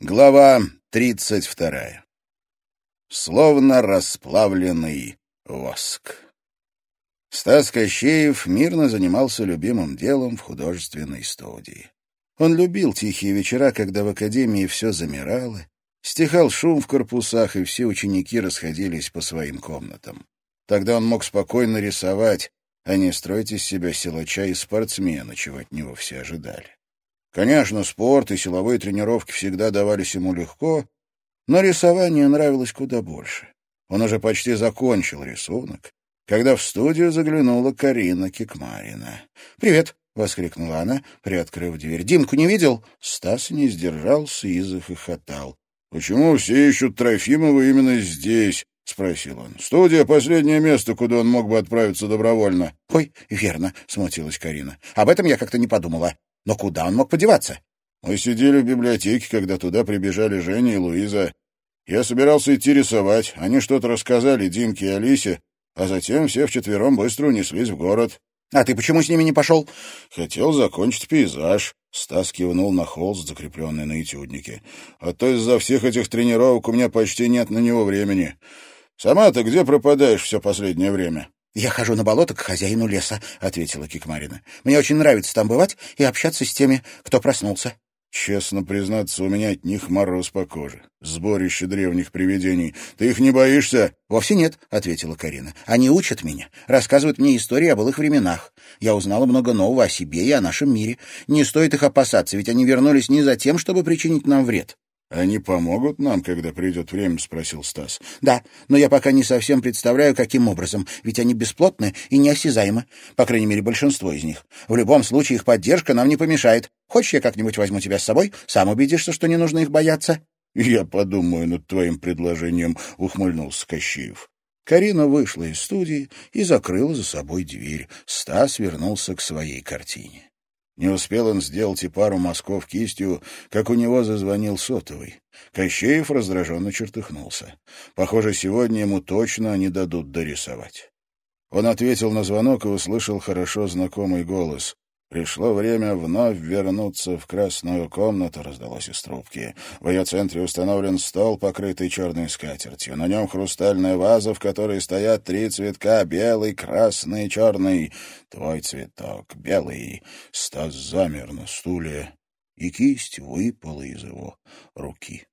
Глава тридцать вторая. Словно расплавленный воск. Стас Кощеев мирно занимался любимым делом в художественной студии. Он любил тихие вечера, когда в академии все замирало, стихал шум в корпусах, и все ученики расходились по своим комнатам. Тогда он мог спокойно рисовать, а не строить из себя силача и спортсмена, чего от него все ожидали. Конечно, спорт и силовые тренировки всегда давались ему легко, но рисование нравилось куда больше. Он уже почти закончил рисунок, когда в студию заглянула Карина Кикмарина. «Привет!» — воскликнула она, приоткрыв дверь. «Димку не видел?» Стас не сдержался и захохотал. «Почему все ищут Трофимова именно здесь?» — спросил он. «Студия — последнее место, куда он мог бы отправиться добровольно». «Ой, верно», — смутилась Карина. «Об этом я как-то не подумала. Но куда он мог подеваться? Мы сидели в библиотеке, когда туда прибежали Женя и Луиза. Я собирался идти рисовать. Они что-то рассказали Димке и Алисе, а затем все вчетвером быстро унеслись в город. — А ты почему с ними не пошел? — Хотел закончить пейзаж. Стас кивнул на холст, закрепленный на этюднике. — А то из-за всех этих тренировок у меня почти нет на него времени. Сама-то где пропадаешь все последнее время? «Я хожу на болото к хозяину леса», — ответила Кикмарина. «Мне очень нравится там бывать и общаться с теми, кто проснулся». «Честно признаться, у меня от них мороз по коже. Сборище древних привидений. Ты их не боишься?» «Вовсе нет», — ответила Карина. «Они учат меня, рассказывают мне истории о былых временах. Я узнала много нового о себе и о нашем мире. Не стоит их опасаться, ведь они вернулись не за тем, чтобы причинить нам вред. «Они помогут нам, когда придет время?» — спросил Стас. «Да, но я пока не совсем представляю, каким образом, ведь они бесплотны и неосязаемы, по крайней мере, большинство из них. В любом случае их поддержка нам не помешает. Хочешь, я как-нибудь возьму тебя с собой? Сам убедишься, что не нужно их бояться?» «Я подумаю над твоим предложением», — ухмыльнулся Кощеев. Карина вышла из студии и закрыла за собой дверь. Стас вернулся к своей картине. Не успел он сделать и пару мазков кистью, как у него зазвонил сотовый. Кощеев раздраженно чертыхнулся. Похоже, сегодня ему точно не дадут дорисовать. Он ответил на звонок и услышал хорошо знакомый голос. Пришло время вновь вернуться в красную комнату, раздалось из трубки. В ее центре установлен стол, покрытый черной скатертью. На нем хрустальная ваза, в которой стоят три цветка — белый, красный и черный. Твой цветок — белый. Стас замер на стуле, и кисть выпала из его руки.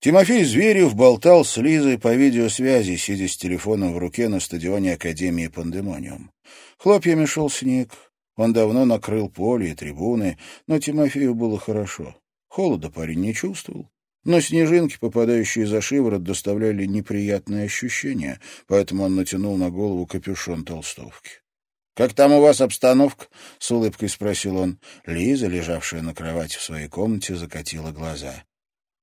Тимофей Зверев болтал с Лизой по видеосвязи, сидя с телефоном в руке на стадионе Академии Пандемониум. Хлопьями шел снег. Он давно накрыл поле и трибуны, но Тимофею было хорошо. Холода парень не чувствовал. Но снежинки, попадающие за шиворот, доставляли неприятные ощущения, поэтому он натянул на голову капюшон толстовки. «Как там у вас обстановка?» — с улыбкой спросил он. Лиза, лежавшая на кровати в своей комнате, закатила глаза.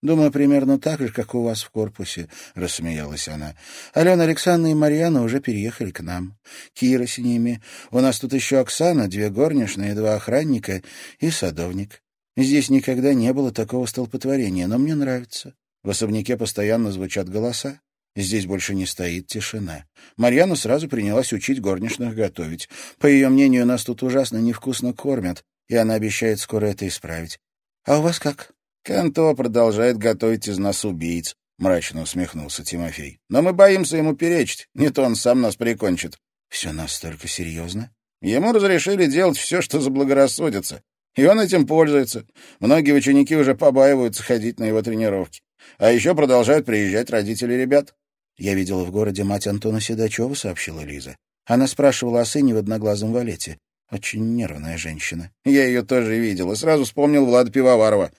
«Думаю, примерно так же, как у вас в корпусе», — рассмеялась она. «Алена Александровна и Марьяна уже переехали к нам. Кира с ними. У нас тут еще Оксана, две горничные, два охранника и садовник. Здесь никогда не было такого столпотворения, но мне нравится. В особняке постоянно звучат голоса. Здесь больше не стоит тишина. Марьяна сразу принялась учить горничных готовить. По ее мнению, нас тут ужасно невкусно кормят, и она обещает скоро это исправить. А у вас как?» «Канто продолжает готовить из нас убийц», — мрачно усмехнулся Тимофей. «Но мы боимся ему перечить, не то он сам нас прикончит». «Все настолько серьезно?» «Ему разрешили делать все, что заблагорассудится, и он этим пользуется. Многие ученики уже побаиваются ходить на его тренировки. А еще продолжают приезжать родители ребят». «Я видела в городе мать Антона Седачева», — сообщила Лиза. Она спрашивала о сыне в одноглазом валете. Очень нервная женщина. Я ее тоже видел и сразу вспомнил Влада Пивоварова.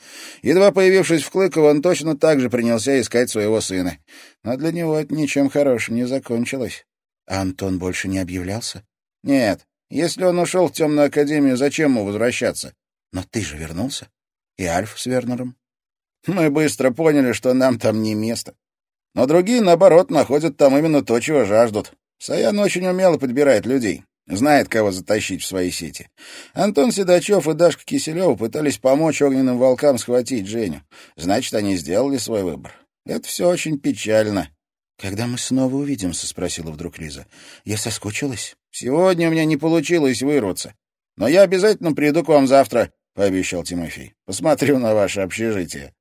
Едва появившись в Клыково, он точно так же принялся искать своего сына. Но для него это ничем хорошим не закончилось. А Антон больше не объявлялся? Нет. Если он ушел в темную академию, зачем ему возвращаться? Но ты же вернулся. И Альф с Вернером. Мы быстро поняли, что нам там не место. Но другие, наоборот, находят там именно то, чего жаждут. Саян очень умело подбирает людей. Знает, кого затащить в свои сети. Антон Седачев и Дашка Киселева пытались помочь огненным волкам схватить Женю. Значит, они сделали свой выбор. Это все очень печально. «Когда мы снова увидимся?» — спросила вдруг Лиза. «Я соскучилась?» «Сегодня у меня не получилось вырваться. Но я обязательно приду к вам завтра», — пообещал Тимофей. «Посмотрю на ваше общежитие».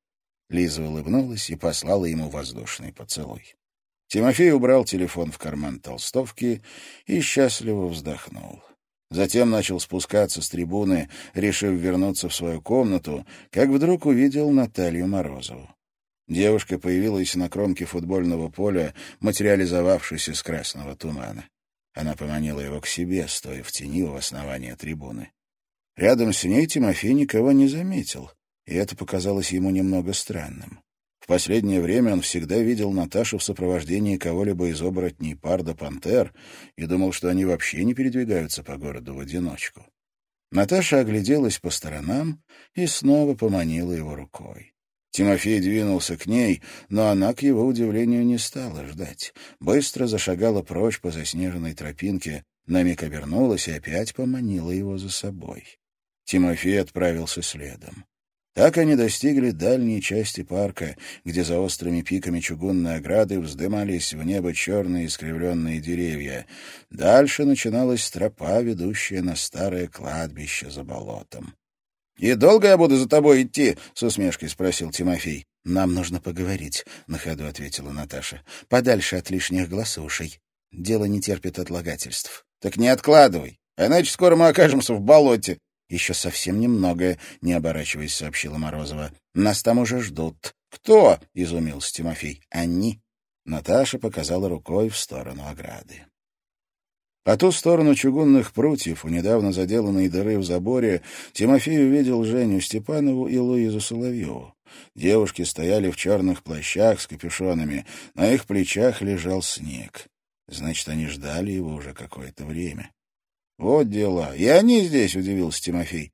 Лиза улыбнулась и послала ему воздушный поцелуй. Тимофей убрал телефон в карман толстовки и счастливо вздохнул. Затем начал спускаться с трибуны, решив вернуться в свою комнату, как вдруг увидел Наталью Морозову. Девушка появилась на кромке футбольного поля, материализовавшись из красного тумана. Она поманила его к себе, стоя в тени у основания трибуны. Рядом с ней Тимофей никого не заметил, и это показалось ему немного странным. В последнее время он всегда видел Наташу в сопровождении кого-либо из оборотней парда пантер и думал, что они вообще не передвигаются по городу в одиночку. Наташа огляделась по сторонам и снова поманила его рукой. Тимофей двинулся к ней, но она, к его удивлению, не стала ждать. Быстро зашагала прочь по заснеженной тропинке, на миг обернулась и опять поманила его за собой. Тимофей отправился следом. Так они достигли дальней части парка, где за острыми пиками чугунной ограды вздымались в небо черные искривленные деревья. Дальше начиналась тропа, ведущая на старое кладбище за болотом. — И долго я буду за тобой идти? — с усмешкой спросил Тимофей. — Нам нужно поговорить, — на ходу ответила Наташа. — Подальше от лишних гласушей. Дело не терпит отлагательств. — Так не откладывай, иначе скоро мы окажемся в болоте. «Еще совсем немного», — не оборачиваясь, сообщила Морозова. «Нас там уже ждут». «Кто?» — изумился Тимофей. «Они». Наташа показала рукой в сторону ограды. По ту сторону чугунных прутьев, у недавно заделанной дыры в заборе, Тимофей увидел Женю Степанову и Луизу Соловьеву. Девушки стояли в черных плащах с капюшонами, на их плечах лежал снег. Значит, они ждали его уже какое-то время. Вот дела. И они здесь, — удивился Тимофей.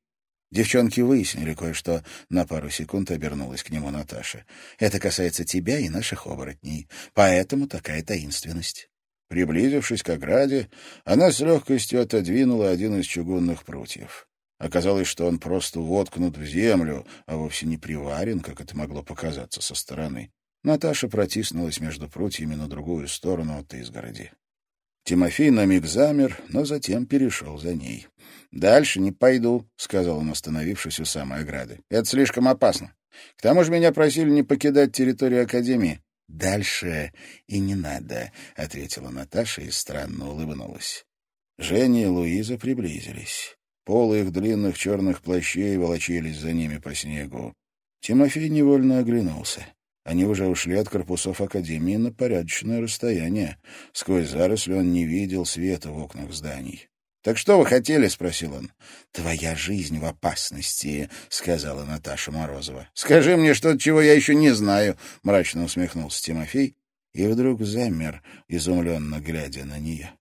Девчонки выяснили кое-что. На пару секунд обернулась к нему Наташа. Это касается тебя и наших оборотней. Поэтому такая таинственность. Приблизившись к ограде, она с легкостью отодвинула один из чугунных прутьев. Оказалось, что он просто воткнут в землю, а вовсе не приварен, как это могло показаться со стороны. Наташа протиснулась между прутьями на другую сторону от изгороди. Тимофей на миг замер, но затем перешел за ней. «Дальше не пойду», — сказал он, остановившись у самой ограды. «Это слишком опасно. К тому же меня просили не покидать территорию Академии». «Дальше и не надо», — ответила Наташа и странно улыбнулась. Женя и Луиза приблизились. Полы их длинных черных плащей волочились за ними по снегу. Тимофей невольно оглянулся. Они уже ушли от корпусов Академии на порядочное расстояние. Сквозь заросли он не видел света в окнах зданий. «Так что вы хотели?» — спросил он. «Твоя жизнь в опасности», — сказала Наташа Морозова. «Скажи мне что-то, чего я еще не знаю», — мрачно усмехнулся Тимофей и вдруг замер, изумленно глядя на нее.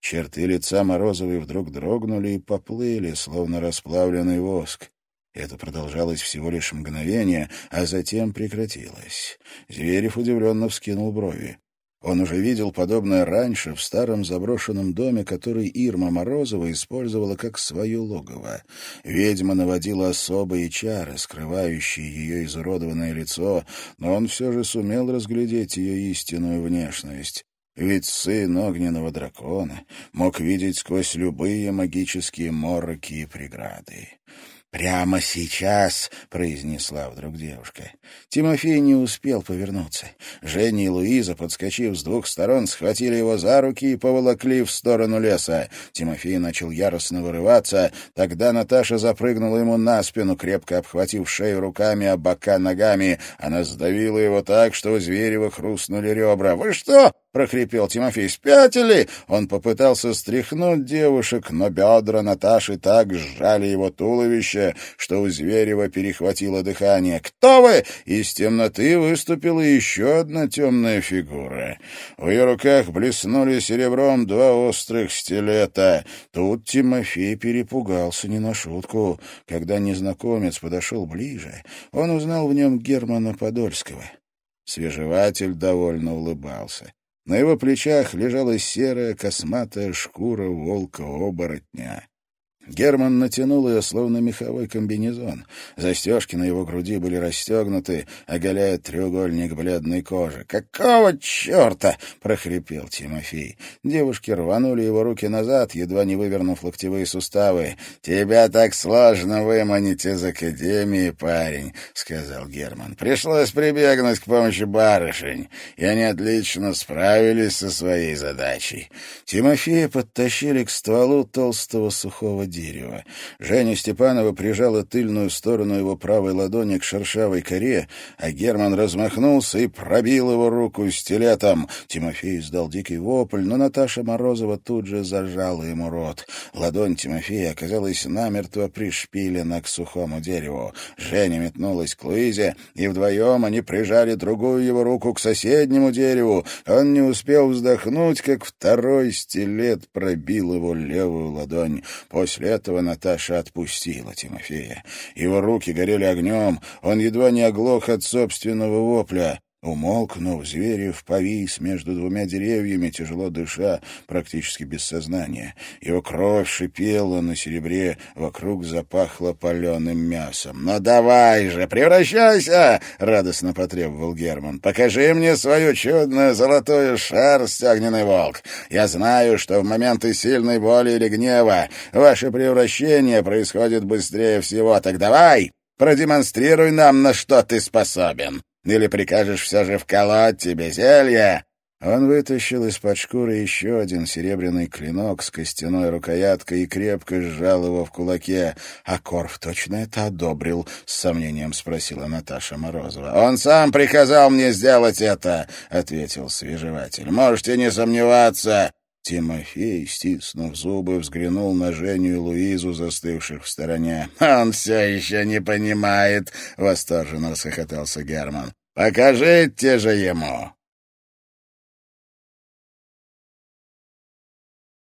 Черты лица Морозовой вдруг дрогнули и поплыли, словно расплавленный воск. Это продолжалось всего лишь мгновение, а затем прекратилось. Зверев удивленно вскинул брови. Он уже видел подобное раньше в старом заброшенном доме, который Ирма Морозова использовала как свое логово. Ведьма наводила особые чары, скрывающие ее изуродованное лицо, но он все же сумел разглядеть ее истинную внешность. Ведь сын огненного дракона мог видеть сквозь любые магические мороки и преграды. «Прямо сейчас», — произнесла вдруг девушка. Тимофей не успел повернуться. Женя и Луиза, подскочив с двух сторон, схватили его за руки и поволокли в сторону леса. Тимофей начал яростно вырываться. Тогда Наташа запрыгнула ему на спину, крепко обхватив шею руками, а бока ногами. Она сдавила его так, что у Зверева хрустнули ребра. «Вы что?» — прохрипел Тимофей. «Спятили?» Он попытался стряхнуть девушек, но бедра Наташи так сжали его туловище, что у Зверева перехватило дыхание. «Кто вы?» Из темноты выступила еще одна темная фигура. В ее руках блеснули серебром два острых стилета. Тут Тимофей перепугался не на шутку. Когда незнакомец подошел ближе, он узнал в нем Германа Подольского. Свежеватель довольно улыбался. На его плечах лежала серая косматая шкура волка-оборотня. Герман натянул ее, словно меховой комбинезон. Застежки на его груди были расстегнуты, оголяя треугольник бледной кожи. «Какого черта?» — прохрипел Тимофей. Девушки рванули его руки назад, едва не вывернув локтевые суставы. «Тебя так сложно выманить из академии, парень», — сказал Герман. «Пришлось прибегнуть к помощи барышень, и они отлично справились со своей задачей». Тимофея подтащили к стволу толстого сухого дерева. Женя Степанова прижала тыльную сторону его правой ладони к шершавой коре, а Герман размахнулся и пробил его руку стилетом. Тимофей издал дикий вопль, но Наташа Морозова тут же зажала ему рот. Ладонь Тимофея оказалась намертво пришпилена к сухому дереву. Женя метнулась к Луизе, и вдвоем они прижали другую его руку к соседнему дереву. Он не успел вздохнуть, как второй стилет пробил его левую ладонь. После этого Наташа отпустила Тимофея. Его руки горели огнем, он едва не оглох от собственного вопля. Умолкнув, Зверев повис между двумя деревьями, тяжело дыша, практически без сознания. Его кровь шипела на серебре, вокруг запахло паленым мясом. «Ну давай же, превращайся!» — радостно потребовал Герман. «Покажи мне свою чудную золотую шерсть, огненный волк. Я знаю, что в моменты сильной боли или гнева ваше превращение происходит быстрее всего. Так давай, продемонстрируй нам, на что ты способен!» Или прикажешь все же вколоть тебе зелье?» Он вытащил из-под шкуры еще один серебряный клинок с костяной рукояткой и крепко сжал его в кулаке. «А Корф точно это одобрил?» — с сомнением спросила Наташа Морозова. «Он сам приказал мне сделать это!» — ответил свежеватель. «Можете не сомневаться!» Тимофей, стиснув зубы, взглянул на Женю и Луизу, застывших в стороне. «Он все еще не понимает!» — восторженно расхохотался Герман. «Покажите же ему!»